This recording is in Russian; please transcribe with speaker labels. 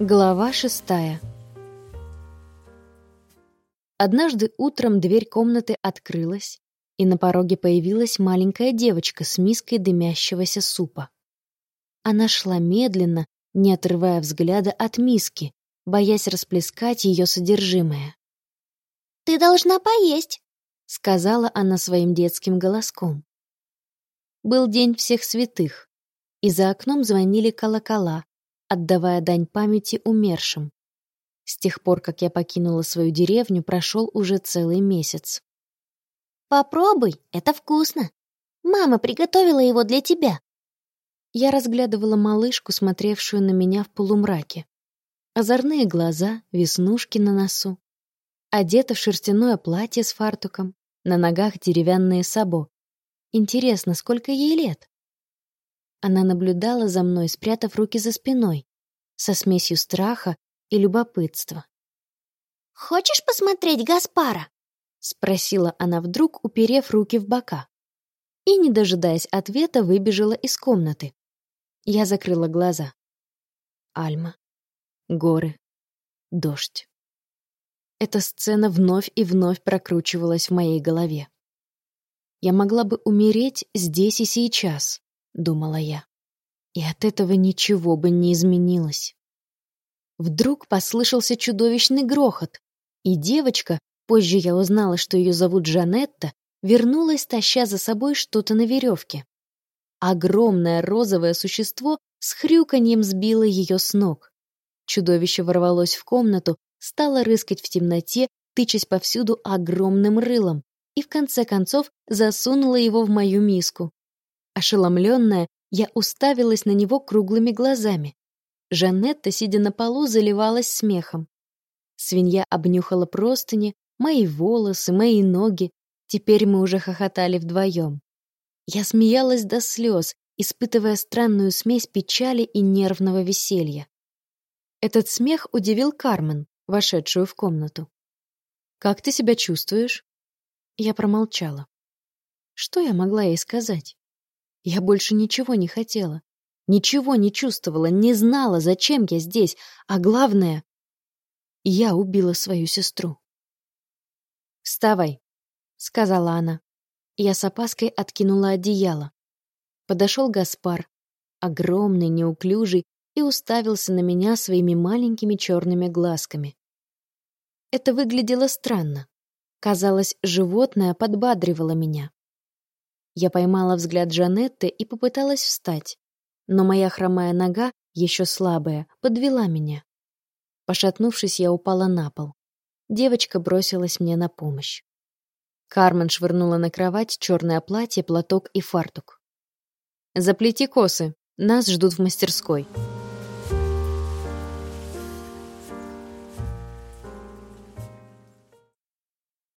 Speaker 1: Глава шестая Однажды утром дверь комнаты открылась, и на пороге появилась маленькая девочка с миской дымящегося супа. Она шла медленно, не отрывая взгляда от миски, боясь расплескать ее содержимое.
Speaker 2: «Ты должна поесть», —
Speaker 1: сказала она своим детским голоском. Был день всех святых, и за окном звонили колокола, отдавая дань памяти умершим. С тех пор, как я покинула свою деревню, прошел уже целый месяц.
Speaker 2: «Попробуй, это вкусно. Мама приготовила его для тебя».
Speaker 1: Я разглядывала малышку, смотревшую на меня в полумраке. Озорные глаза, веснушки на носу. Одета в шерстяное платье с фартуком, на ногах деревянные сабо. Интересно, сколько ей лет? Она наблюдала за мной, спрятав руки за спиной, со смесью страха и любопытства.
Speaker 2: «Хочешь посмотреть Гаспара?» — спросила она вдруг, уперев руки в бока.
Speaker 1: И, не дожидаясь ответа, выбежала из комнаты. Я закрыла глаза. Альма. Горы. Дождь. Эта сцена вновь и вновь прокручивалась в моей голове. Я могла бы умереть здесь и сейчас, думала я. И от этого ничего бы не изменилось. Вдруг послышался чудовищный грохот, и девочка, позже я узнала, что ее зовут Жанетта, вернулась, таща за собой что-то на веревке. Огромное розовое существо с хрюканьем сбило ее с ног. Чудовище ворвалось в комнату, стало рыскать в темноте, тычась повсюду огромным рылом, и в конце концов засунуло его в мою миску. Ошеломленная, я уставилась на него круглыми глазами. Жанетта, сидя на полу, заливалась смехом. Свинья обнюхала простыни, мои волосы, мои ноги. Теперь мы уже хохотали вдвоем. Я смеялась до слез, испытывая странную смесь печали и нервного веселья. Этот смех удивил Кармен, вошедшую в комнату. «Как ты себя чувствуешь?» Я промолчала. Что я могла ей сказать? Я больше ничего не хотела. Ничего не чувствовала, не знала, зачем я здесь, а главное — я убила свою сестру. «Вставай», — сказала она. Я с опаской откинула одеяло. Подошел Гаспар, огромный, неуклюжий, и уставился на меня своими маленькими черными глазками. Это выглядело странно. Казалось, животное подбадривало меня. Я поймала взгляд Жанетты и попыталась встать, но моя хромая нога, еще слабая, подвела меня. Пошатнувшись, я упала на пол. Девочка бросилась мне на помощь. Кармен швырнула на кровать черное платье, платок и фартук. «Заплети косы, нас ждут в мастерской».